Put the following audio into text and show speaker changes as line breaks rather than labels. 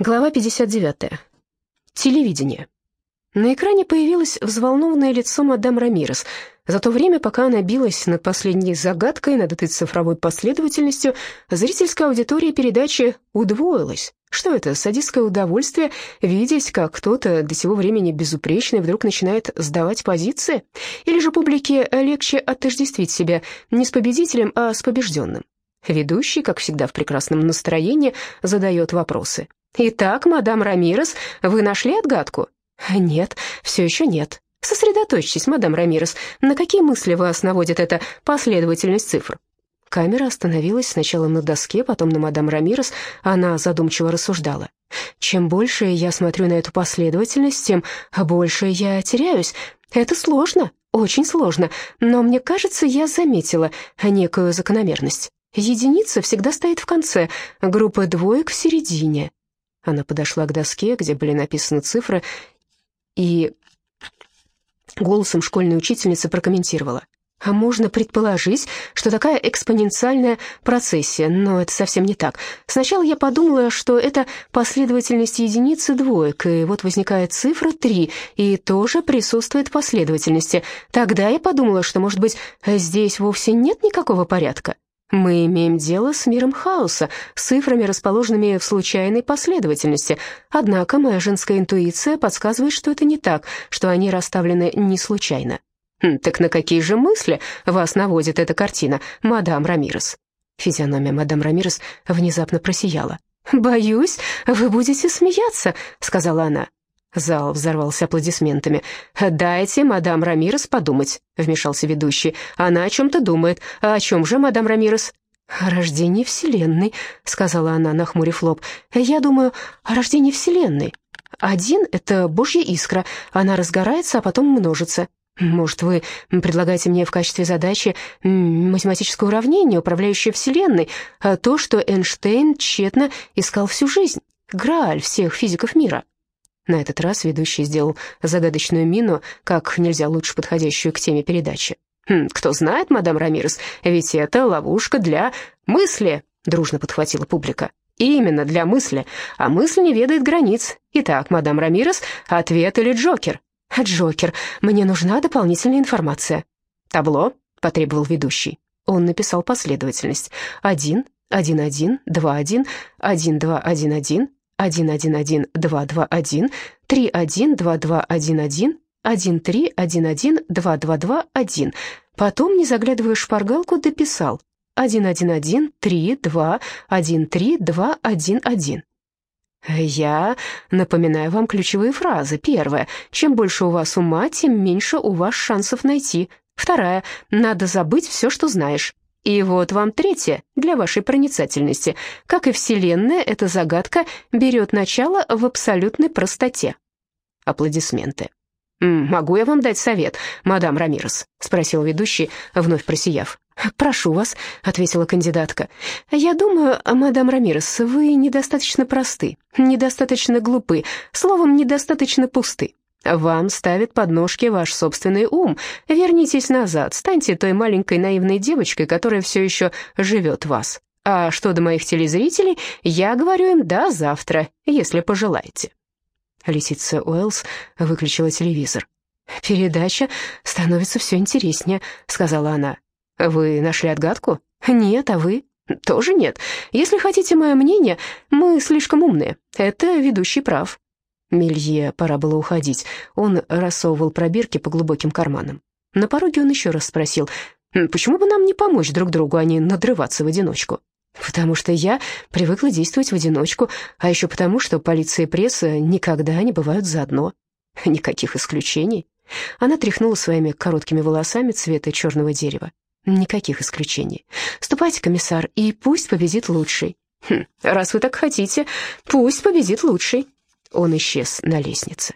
Глава 59. Телевидение. На экране появилось взволнованное лицо мадам Рамирес. За то время, пока она билась над последней загадкой, над этой цифровой последовательностью, зрительская аудитория передачи удвоилась. Что это, садистское удовольствие видеть, как кто-то до сего времени безупречный вдруг начинает сдавать позиции? Или же публике легче отождествить себя не с победителем, а с побежденным? Ведущий, как всегда в прекрасном настроении, задает вопросы. «Итак, мадам Рамирес, вы нашли отгадку?» «Нет, все еще нет». «Сосредоточьтесь, мадам Рамирес, на какие мысли вас наводит эта последовательность цифр?» Камера остановилась сначала на доске, потом на мадам Рамирес. Она задумчиво рассуждала. «Чем больше я смотрю на эту последовательность, тем больше я теряюсь. Это сложно, очень сложно, но мне кажется, я заметила некую закономерность. Единица всегда стоит в конце, группа двоек в середине, она подошла к доске, где были написаны цифры, и голосом школьной учительницы прокомментировала. А можно предположить, что такая экспоненциальная процессия, но это совсем не так. Сначала я подумала, что это последовательность единицы двоек, и вот возникает цифра 3, и тоже присутствует последовательности. Тогда я подумала, что, может быть, здесь вовсе нет никакого порядка. Мы имеем дело с миром хаоса, с цифрами, расположенными в случайной последовательности. Однако моя женская интуиция подсказывает, что это не так, что они расставлены не случайно. Хм, «Так на какие же мысли вас наводит эта картина, мадам Рамирес?» Физиономия мадам Рамирес внезапно просияла. «Боюсь, вы будете смеяться», — сказала она. Зал взорвался аплодисментами. «Дайте мадам Рамирес подумать», — вмешался ведущий. «Она о чем-то думает. А о чем же, мадам Рамирес?» «О рождении Вселенной», — сказала она, нахмурив лоб. «Я думаю о рождении Вселенной. Один — это Божья искра. Она разгорается, а потом множится. Может, вы предлагаете мне в качестве задачи математическое уравнение, управляющее Вселенной, а то, что Эйнштейн тщетно искал всю жизнь, Грааль всех физиков мира?» На этот раз ведущий сделал загадочную мину, как нельзя лучше подходящую к теме передачи. «Хм, «Кто знает, мадам Рамирес, ведь это ловушка для мысли», — дружно подхватила публика. «Именно для мысли, а мысль не ведает границ. Итак, мадам Рамирес, ответ или Джокер?» «Джокер, мне нужна дополнительная информация». «Табло», — потребовал ведущий. Он написал последовательность. «Один, один, один, два, один, один, два, один, один, 111221, 312211, 1311221. Потом, не заглядывая в шпаргалку, дописал 1113213211. Я напоминаю вам ключевые фразы. Первая. Чем больше у вас ума, тем меньше у вас шансов найти. Вторая. Надо забыть все, что знаешь. И вот вам третье для вашей проницательности. Как и Вселенная, эта загадка берет начало в абсолютной простоте. Аплодисменты. «Могу я вам дать совет, мадам Рамирес?» — спросил ведущий, вновь просияв. «Прошу вас», — ответила кандидатка. «Я думаю, мадам Рамирес, вы недостаточно просты, недостаточно глупы, словом, недостаточно пусты. Вам ставит подножки ваш собственный ум. Вернитесь назад, станьте той маленькой наивной девочкой, которая все еще живет вас. А что до моих телезрителей, я говорю им «да» завтра, если пожелаете». Лисица Уэллс выключила телевизор. «Передача становится все интереснее», — сказала она. «Вы нашли отгадку?» «Нет, а вы?» «Тоже нет. Если хотите мое мнение, мы слишком умные. Это ведущий прав. Мелье пора было уходить. Он рассовывал пробирки по глубоким карманам. На пороге он еще раз спросил, «Почему бы нам не помочь друг другу, а не надрываться в одиночку?» «Потому что я привыкла действовать в одиночку, а еще потому, что полиция и пресса никогда не бывают заодно. Никаких исключений». Она тряхнула своими короткими волосами цвета черного дерева. «Никаких исключений. Ступайте, комиссар, и пусть победит лучший». «Хм, раз вы так хотите, пусть победит лучший». Он исчез на лестнице.